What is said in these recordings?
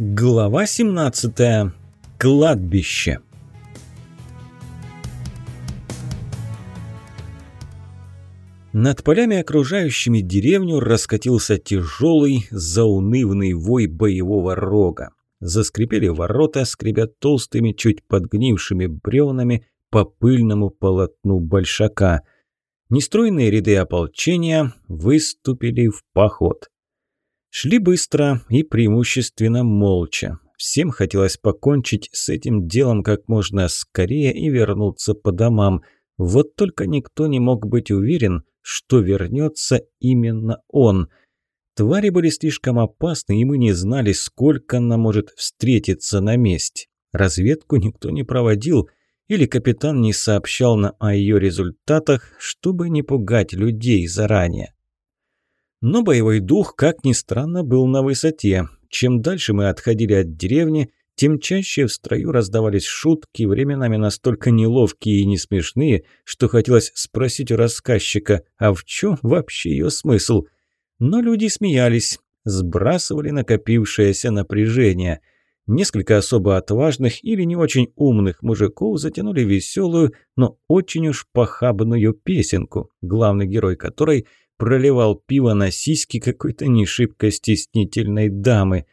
Глава 17. Кладбище. Над полями, окружающими деревню, раскатился тяжелый, заунывный вой боевого рога. Заскрипели ворота, скребя толстыми, чуть подгнившими бревнами по пыльному полотну большака. Нестройные ряды ополчения выступили в поход. Шли быстро и преимущественно молча. Всем хотелось покончить с этим делом как можно скорее и вернуться по домам. Вот только никто не мог быть уверен, что вернется именно он. Твари были слишком опасны, и мы не знали, сколько нам может встретиться на месте. Разведку никто не проводил, или капитан не сообщал нам о ее результатах, чтобы не пугать людей заранее. Но боевой дух, как ни странно, был на высоте. Чем дальше мы отходили от деревни, тем чаще в строю раздавались шутки, временами настолько неловкие и не смешные, что хотелось спросить у рассказчика, а в чем вообще ее смысл? Но люди смеялись, сбрасывали накопившееся напряжение. Несколько особо отважных или не очень умных мужиков затянули веселую, но очень уж похабную песенку, главный герой которой – проливал пиво на сиськи какой-то не шибко стеснительной дамы.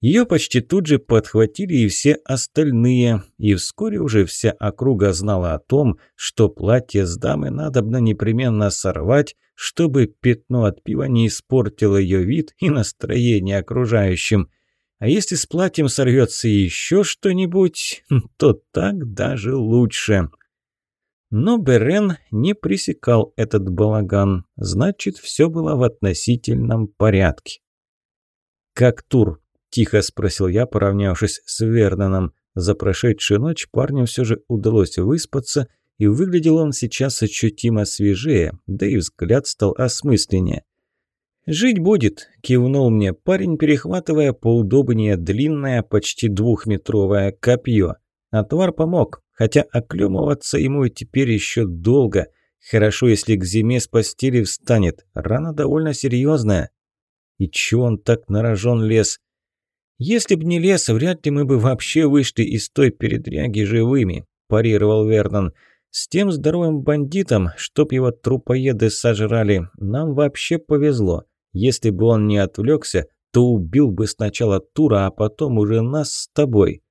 Ее почти тут же подхватили и все остальные, и вскоре уже вся округа знала о том, что платье с дамы надобно непременно сорвать, чтобы пятно от пива не испортило ее вид и настроение окружающим. А если с платьем сорвется еще что-нибудь, то так даже лучше. Но Берен не пресекал этот балаган, значит, все было в относительном порядке. «Как тур?» – тихо спросил я, поравнявшись с Верноном. За прошедшую ночь парню все же удалось выспаться, и выглядел он сейчас ощутимо свежее, да и взгляд стал осмысленнее. «Жить будет», – кивнул мне парень, перехватывая поудобнее длинное, почти двухметровое копье. Отвар помог, хотя оклемываться ему и теперь еще долго. Хорошо, если к зиме с постели встанет. Рана довольно серьезная. И чего он так нарожен лес? Если б не лес, вряд ли мы бы вообще вышли из той передряги живыми, парировал Вернон. С тем здоровым бандитом, чтоб его трупоеды сожрали, нам вообще повезло. Если бы он не отвлекся, то убил бы сначала Тура, а потом уже нас с тобой.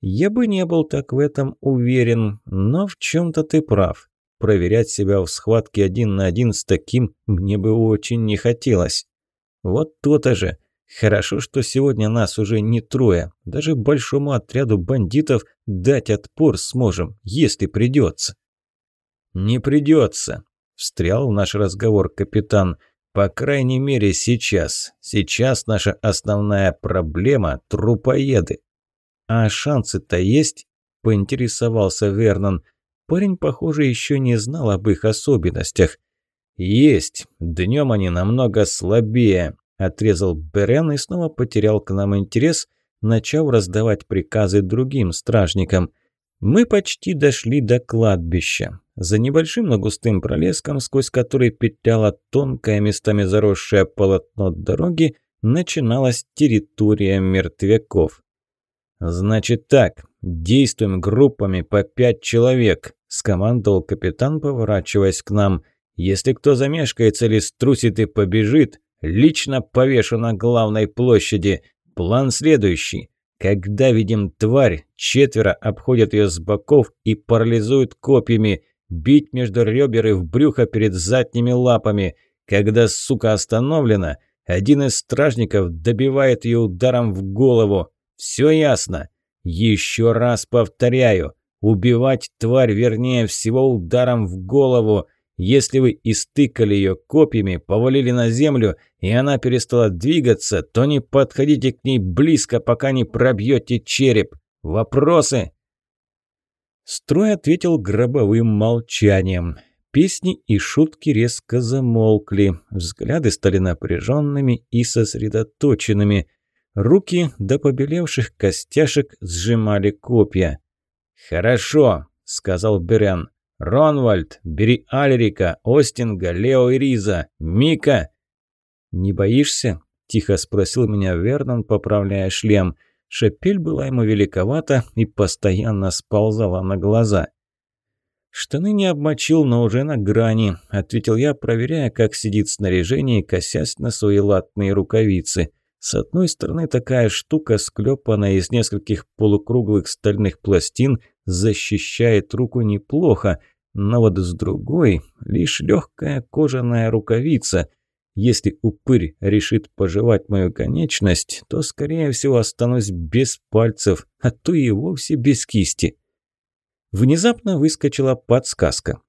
Я бы не был так в этом уверен, но в чем-то ты прав. Проверять себя в схватке один на один с таким мне бы очень не хотелось. Вот то-то же. Хорошо, что сегодня нас уже не трое. Даже большому отряду бандитов дать отпор сможем, если придется. «Не придется», – встрял в наш разговор капитан. «По крайней мере сейчас. Сейчас наша основная проблема – трупоеды. «А шансы-то есть?» – поинтересовался Вернон. Парень, похоже, еще не знал об их особенностях. «Есть. Днем они намного слабее», – отрезал Берен и снова потерял к нам интерес, начав раздавать приказы другим стражникам. Мы почти дошли до кладбища. За небольшим, но густым пролеском, сквозь который петляло тонкое, местами заросшее полотно дороги, начиналась территория мертвяков. «Значит так, действуем группами по пять человек», – скомандовал капитан, поворачиваясь к нам. «Если кто замешкается или струсит и побежит, лично повешу на главной площади. План следующий. Когда видим тварь, четверо обходят ее с боков и парализуют копьями, бить между ребер и в брюхо перед задними лапами. Когда сука остановлена, один из стражников добивает ее ударом в голову. Все ясно. Еще раз повторяю. Убивать тварь, вернее всего, ударом в голову. Если вы истыкали ее копьями, повалили на землю, и она перестала двигаться, то не подходите к ней близко, пока не пробьете череп. Вопросы?» Строй ответил гробовым молчанием. Песни и шутки резко замолкли, взгляды стали напряженными и сосредоточенными. Руки до побелевших костяшек сжимали копья. «Хорошо», — сказал Берен. «Ронвальд, бери Альрика, Остинга, Лео и Риза. Мика!» «Не боишься?» – тихо спросил меня Вернон, поправляя шлем. Шапель была ему великовата и постоянно сползала на глаза. «Штаны не обмочил, но уже на грани», – ответил я, проверяя, как сидит снаряжение, косясь на свои латные рукавицы. С одной стороны такая штука, склепанная из нескольких полукруглых стальных пластин, защищает руку неплохо, но вот с другой лишь легкая кожаная рукавица. Если упырь решит пожевать мою конечность, то, скорее всего, останусь без пальцев, а то и вовсе без кисти. Внезапно выскочила подсказка.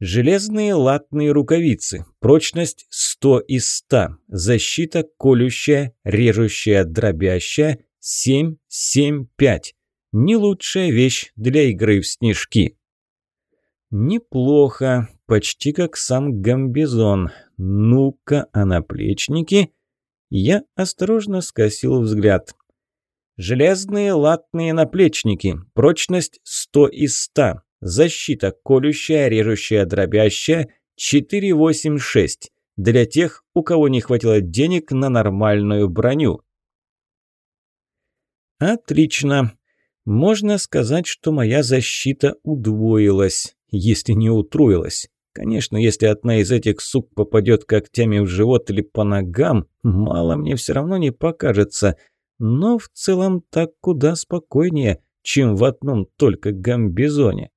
Железные латные рукавицы. Прочность 100 из 100. Защита колющая, режущая, дробящая. 7-7-5. Не лучшая вещь для игры в снежки. Неплохо. Почти как сам гамбизон. Ну-ка, а наплечники? Я осторожно скосил взгляд. Железные латные наплечники. Прочность 100 из 100. Защита колющая, режущая, дробящая. 486. Для тех, у кого не хватило денег на нормальную броню. Отлично. Можно сказать, что моя защита удвоилась, если не утроилась. Конечно, если одна из этих сук попадет когтями в живот или по ногам, мало мне все равно не покажется. Но в целом так куда спокойнее, чем в одном только гамбизоне.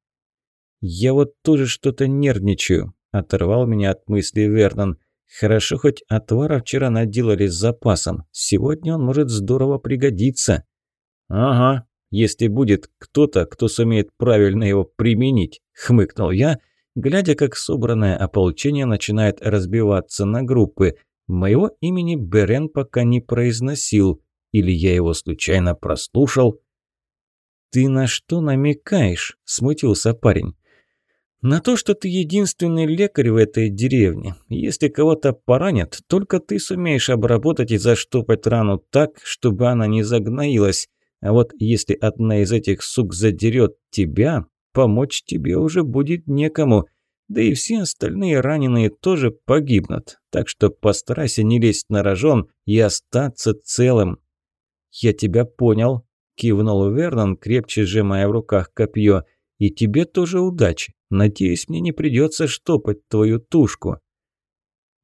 «Я вот тоже что-то нервничаю», – оторвал меня от мысли Вернон. «Хорошо, хоть отвара вчера наделали с запасом. Сегодня он может здорово пригодиться». «Ага, если будет кто-то, кто сумеет правильно его применить», – хмыкнул я – глядя, как собранное ополчение начинает разбиваться на группы. Моего имени Берен пока не произносил, или я его случайно прослушал. «Ты на что намекаешь?» – смутился парень. «На то, что ты единственный лекарь в этой деревне. Если кого-то поранят, только ты сумеешь обработать и заштопать рану так, чтобы она не загноилась. А вот если одна из этих сук задерет тебя, помочь тебе уже будет некому. Да и все остальные раненые тоже погибнут. Так что постарайся не лезть на рожон и остаться целым. «Я тебя понял», – кивнул Вернон, крепче сжимая в руках копье. «И тебе тоже удачи. Надеюсь, мне не придется штопать твою тушку».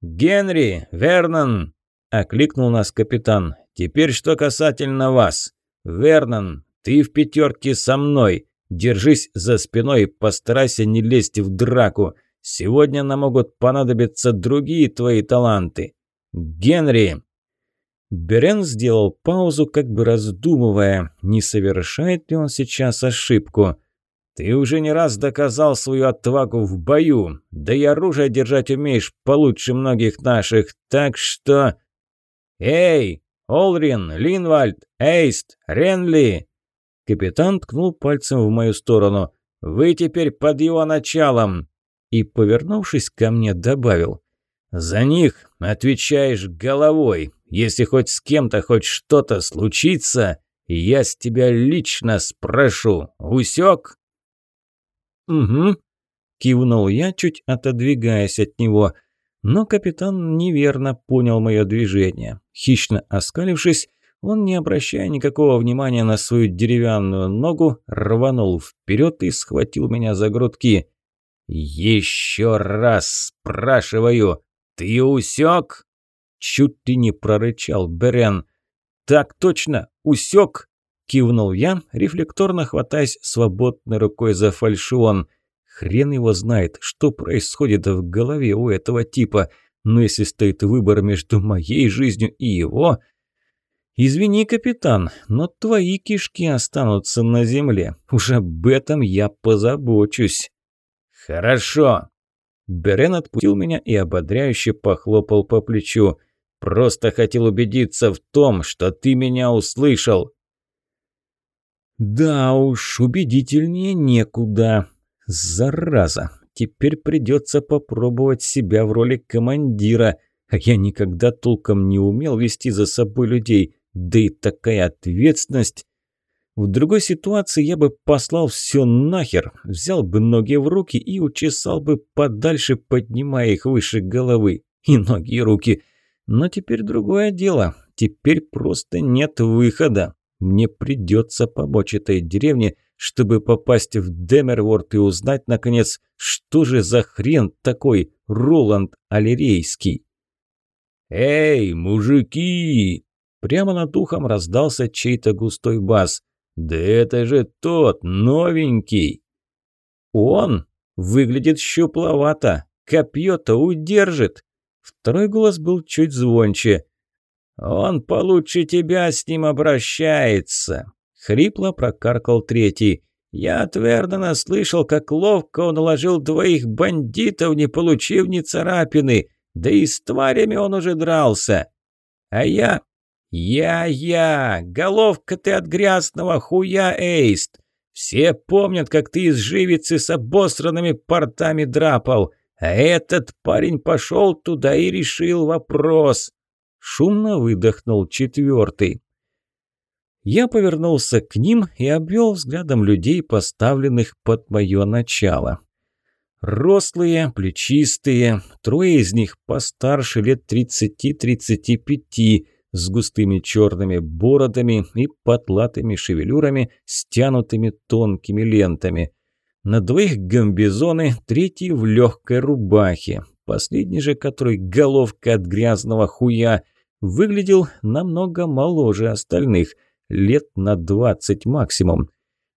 «Генри! Вернон!» – окликнул нас капитан. «Теперь что касательно вас. Вернон, ты в пятерке со мной. Держись за спиной и постарайся не лезть в драку. Сегодня нам могут понадобиться другие твои таланты. Генри!» Берен сделал паузу, как бы раздумывая, не совершает ли он сейчас ошибку. «Ты уже не раз доказал свою отвагу в бою, да и оружие держать умеешь получше многих наших, так что...» «Эй, Олрин, Линвальд, Эйст, Ренли!» Капитан ткнул пальцем в мою сторону. «Вы теперь под его началом!» И, повернувшись ко мне, добавил. «За них отвечаешь головой. Если хоть с кем-то хоть что-то случится, я с тебя лично спрошу. Усек?» «Угу», – кивнул я, чуть отодвигаясь от него. Но капитан неверно понял мое движение. Хищно оскалившись, он, не обращая никакого внимания на свою деревянную ногу, рванул вперед и схватил меня за грудки. «Еще раз спрашиваю, ты усек?» Чуть ли не прорычал Берен. «Так точно, усек!» Кивнул я, рефлекторно хватаясь свободной рукой за фальшион. Хрен его знает, что происходит в голове у этого типа. Но если стоит выбор между моей жизнью и его, «Извини, капитан, но твои кишки останутся на земле. Уж об этом я позабочусь». «Хорошо». Берен отпустил меня и ободряюще похлопал по плечу. «Просто хотел убедиться в том, что ты меня услышал». «Да уж, убедительнее некуда. Зараза, теперь придется попробовать себя в роли командира, а я никогда толком не умел вести за собой людей». Да и такая ответственность. В другой ситуации я бы послал все нахер, взял бы ноги в руки и учесал бы подальше, поднимая их выше головы. И ноги, и руки. Но теперь другое дело. Теперь просто нет выхода. Мне придется помочь этой деревне, чтобы попасть в Демерворд и узнать, наконец, что же за хрен такой Роланд Алерейский. «Эй, мужики!» Прямо над ухом раздался чей-то густой бас. «Да это же тот, новенький!» «Он выглядит щупловато, копье-то удержит!» Второй голос был чуть звонче. «Он получше тебя с ним обращается!» Хрипло прокаркал третий. «Я от Вердена слышал, как ловко он уложил двоих бандитов, не получив ни царапины, да и с тварями он уже дрался. А я... Я-я! Головка ты от грязного хуя, Эйст! Все помнят, как ты из живицы с обосранными портами драпал, а этот парень пошел туда и решил вопрос». Шумно выдохнул четвертый. Я повернулся к ним и обвел взглядом людей, поставленных под мое начало. Рослые, плечистые, трое из них постарше лет 30-35, с густыми черными бородами и потлатыми шевелюрами, стянутыми тонкими лентами. На двоих гамбизоны, третий в легкой рубахе. Последний же, который головка от грязного хуя, выглядел намного моложе остальных – лет на двадцать максимум.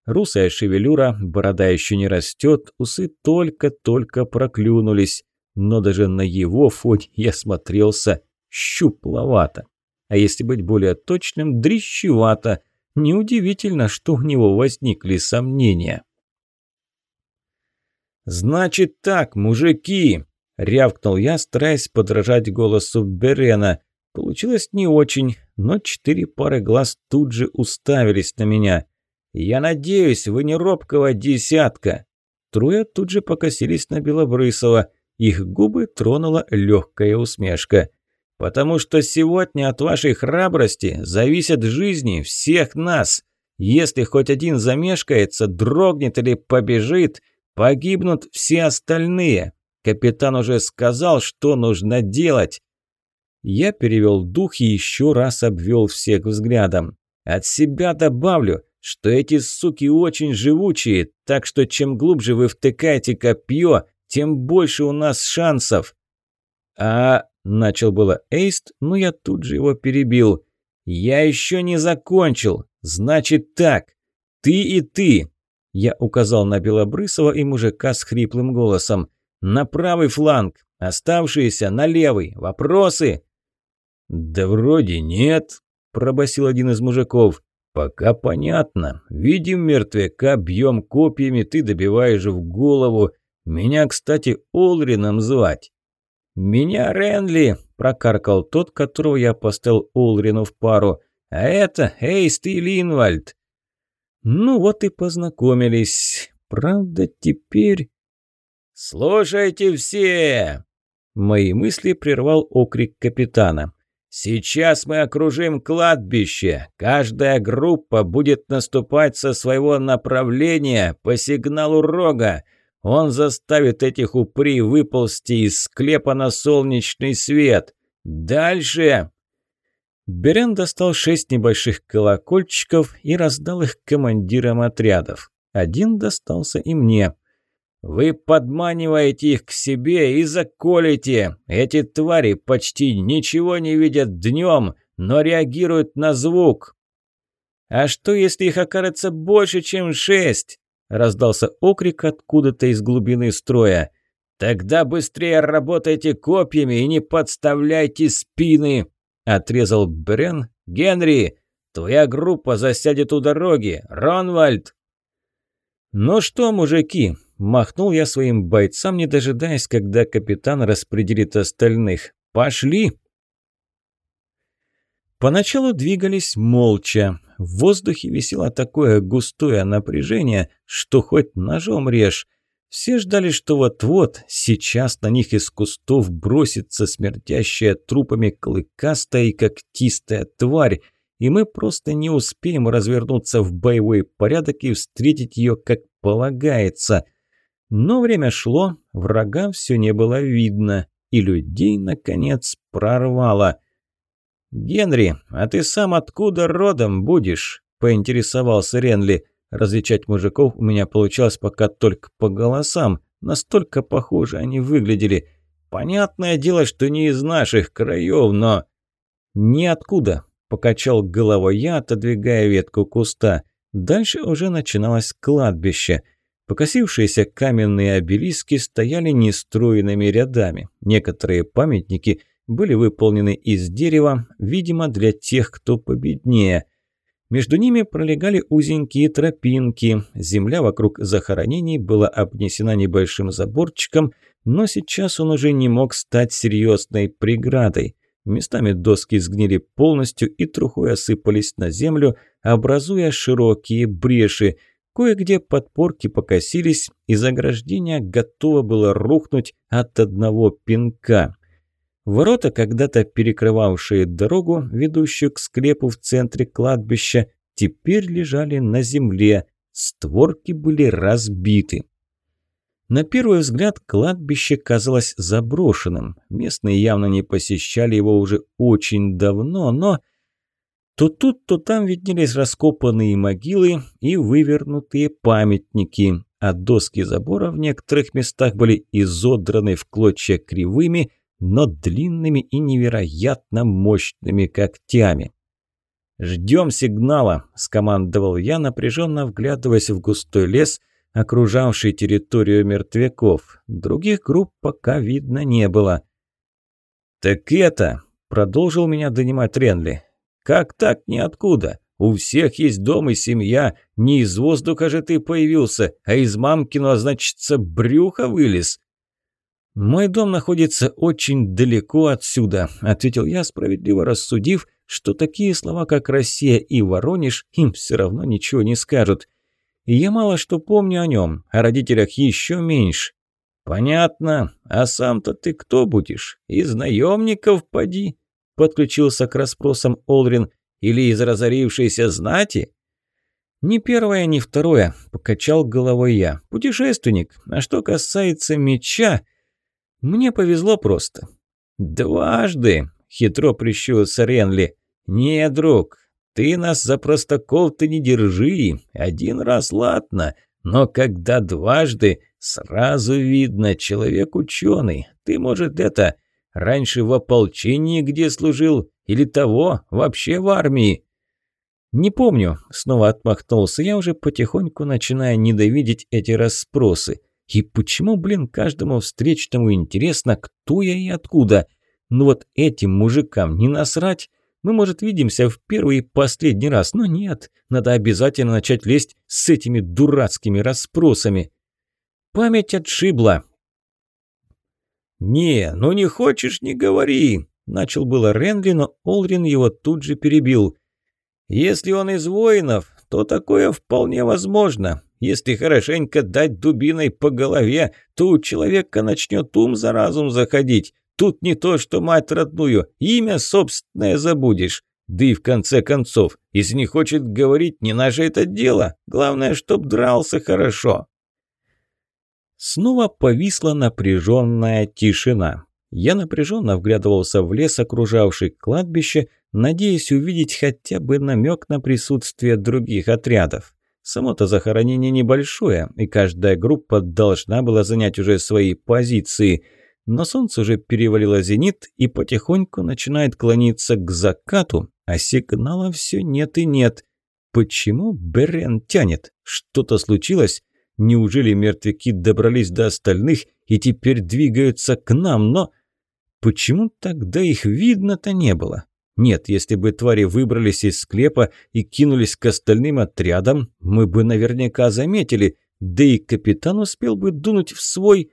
Русая шевелюра, борода еще не растет, усы только-только проклюнулись. Но даже на его фоне я смотрелся щупловато. А если быть более точным, дрищевато. Неудивительно, что у него возникли сомнения. «Значит так, мужики!» – рявкнул я, стараясь подражать голосу Берена. Получилось не очень, но четыре пары глаз тут же уставились на меня. «Я надеюсь, вы не робкого десятка!» Трое тут же покосились на Белобрысова. Их губы тронула легкая усмешка. «Потому что сегодня от вашей храбрости зависят жизни всех нас. Если хоть один замешкается, дрогнет или побежит, погибнут все остальные. Капитан уже сказал, что нужно делать. Я перевел дух и еще раз обвел всех взглядом. От себя добавлю, что эти суки очень живучие, так что чем глубже вы втыкаете копье, тем больше у нас шансов. А начал было Эйст, но я тут же его перебил. Я еще не закончил. Значит так. Ты и ты. Я указал на Белобрысова и мужика с хриплым голосом. На правый фланг, оставшиеся на левый. Вопросы? «Да вроде нет», – пробасил один из мужиков. «Пока понятно. Видим мертвяка, бьем копьями, ты добиваешь в голову. Меня, кстати, Олрином звать». «Меня Ренли», – прокаркал тот, которого я поставил Олрину в пару. «А это Эйст и Линвальд». Ну вот и познакомились. Правда, теперь... «Слушайте все!» Мои мысли прервал окрик капитана. Сейчас мы окружим кладбище. Каждая группа будет наступать со своего направления по сигналу рога. Он заставит этих упри выползти из склепа на солнечный свет. Дальше...» Берен достал шесть небольших колокольчиков и раздал их командирам отрядов. Один достался и мне. Вы подманиваете их к себе и заколите. Эти твари почти ничего не видят днем, но реагируют на звук. А что, если их окажется больше, чем шесть? Раздался окрик откуда-то из глубины строя. «Тогда быстрее работайте копьями и не подставляйте спины!» Отрезал Брен. «Генри, твоя группа засядет у дороги. Ронвальд!» «Ну что, мужики, Махнул я своим бойцам, не дожидаясь, когда капитан распределит остальных. «Пошли!» Поначалу двигались молча. В воздухе висело такое густое напряжение, что хоть ножом режь. Все ждали, что вот-вот, сейчас на них из кустов бросится смертящая трупами клыкастая и когтистая тварь, и мы просто не успеем развернуться в боевой порядок и встретить ее как полагается – но время шло, врага все не было видно, и людей, наконец, прорвало. «Генри, а ты сам откуда родом будешь?» – поинтересовался Ренли. Различать мужиков у меня получалось пока только по голосам. Настолько похоже они выглядели. Понятное дело, что не из наших краев, но... «Ниоткуда», – покачал головой я, отодвигая ветку куста. Дальше уже начиналось кладбище. Покосившиеся каменные обелиски стояли нестроенными рядами. Некоторые памятники были выполнены из дерева, видимо, для тех, кто победнее. Между ними пролегали узенькие тропинки. Земля вокруг захоронений была обнесена небольшим заборчиком, но сейчас он уже не мог стать серьезной преградой. Местами доски сгнили полностью и трухой осыпались на землю, образуя широкие бреши. Кое-где подпорки покосились, и заграждение готово было рухнуть от одного пинка. Ворота, когда-то перекрывавшие дорогу, ведущую к склепу в центре кладбища, теперь лежали на земле, створки были разбиты. На первый взгляд кладбище казалось заброшенным. Местные явно не посещали его уже очень давно, но... То тут, то там виднелись раскопанные могилы и вывернутые памятники, а доски забора в некоторых местах были изодраны в клочья кривыми, но длинными и невероятно мощными когтями. «Ждем сигнала», – скомандовал я, напряженно вглядываясь в густой лес – окружавший территорию мертвяков. Других групп пока видно не было. «Так это...» – продолжил меня донимать Ренли. «Как так ниоткуда? У всех есть дом и семья. Не из воздуха же ты появился, а из мамкиного, значится, брюха вылез». «Мой дом находится очень далеко отсюда», – ответил я, справедливо рассудив, что такие слова, как «Россия» и «Воронеж» им все равно ничего не скажут я мало что помню о нем, о родителях еще меньше. Понятно, а сам-то ты кто будешь? Из наемников поди? Подключился к расспросам Олрин. Или из разорившейся знати? Ни первое, ни второе, покачал головой я. Путешественник. А что касается меча, мне повезло просто. Дважды, хитро прищурился Ренли. Не, друг, ты нас за простаков-то не держи. Один раз ладно, но когда дважды, сразу видно, человек ученый. Ты, может, это, раньше в ополчении где служил, или того, вообще в армии?» «Не помню», — снова отмахнулся я, уже потихоньку начиная недовидеть эти расспросы. «И почему, блин, каждому встречному интересно, кто я и откуда? Ну вот этим мужикам не насрать?» Мы, может, видимся в первый и последний раз, но нет, надо обязательно начать лезть с этими дурацкими расспросами. Память отшибла. «Не, ну не хочешь, не говори», – начал было Ренли, но Олрин его тут же перебил. «Если он из воинов, то такое вполне возможно. Если хорошенько дать дубиной по голове, то у человека начнет ум за разум заходить. Тут не то, что мать родную, имя собственное забудешь. Да и в конце концов, если не хочет говорить, не наше это дело. Главное, чтоб дрался хорошо. Снова повисла напряженная тишина. Я напряженно вглядывался в лес, окружавший кладбище, надеясь увидеть хотя бы намек на присутствие других отрядов. Само-то захоронение небольшое, и каждая группа должна была занять уже свои позиции – но солнце уже перевалило зенит и потихоньку начинает клониться к закату, а сигнала все нет и нет. Почему Берен тянет? Что-то случилось? Неужели мертвяки добрались до остальных и теперь двигаются к нам, но... Почему тогда их видно-то не было? Нет, если бы твари выбрались из склепа и кинулись к остальным отрядам, мы бы наверняка заметили, да и капитан успел бы дунуть в свой...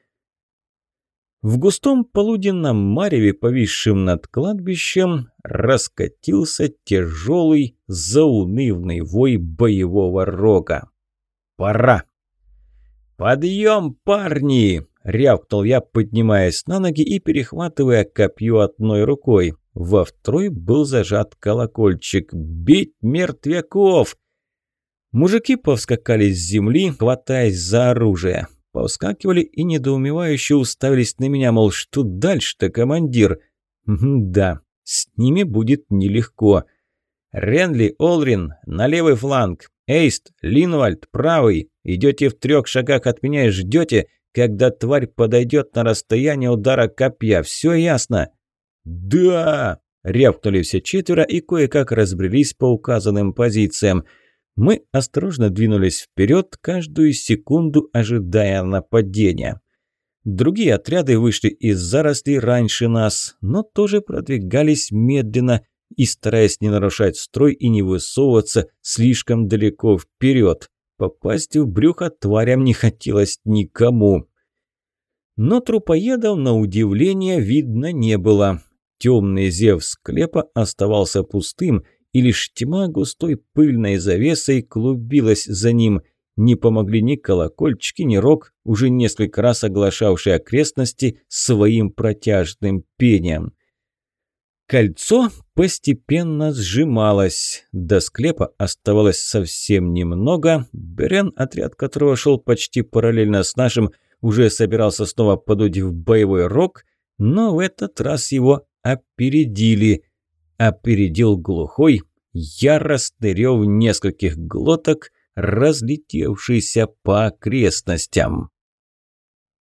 В густом полуденном мареве, повисшем над кладбищем, раскатился тяжелый, заунывный вой боевого рога. «Пора!» «Подъем, парни!» – рявкнул я, поднимаясь на ноги и перехватывая копье одной рукой. Во второй был зажат колокольчик. «Бить мертвяков!» Мужики повскакали с земли, хватаясь за оружие. повскакивали и недоумевающе уставились на меня, мол, что дальше-то, командир? Да, с ними будет нелегко. Ренли, Олрин, на левый фланг. Эйст, Линвальд, правый. Идете в трех шагах от меня и ждете, когда тварь подойдет на расстояние удара копья. Все ясно? Да! Рявкнули все четверо и кое-как разбрелись по указанным позициям. Мы осторожно двинулись вперед, каждую секунду ожидая нападения. Другие отряды вышли из зарослей раньше нас, но тоже продвигались медленно и стараясь не нарушать строй и не высовываться слишком далеко вперед. Попасть в брюхо тварям не хотелось никому. Но трупоедов, на удивление, видно не было. Темный зев склепа оставался пустым, и лишь тьма густой пыльной завесой клубилась за ним. Не помогли ни колокольчики, ни рог, уже несколько раз оглашавшие окрестности своим протяжным пением. Кольцо постепенно сжималось. До склепа оставалось совсем немного. Берен, отряд которого шел почти параллельно с нашим, уже собирался снова подуть в боевой рог, но в этот раз его опередили. Опередил глухой, яростный рев нескольких глоток, разлетевшийся по окрестностям.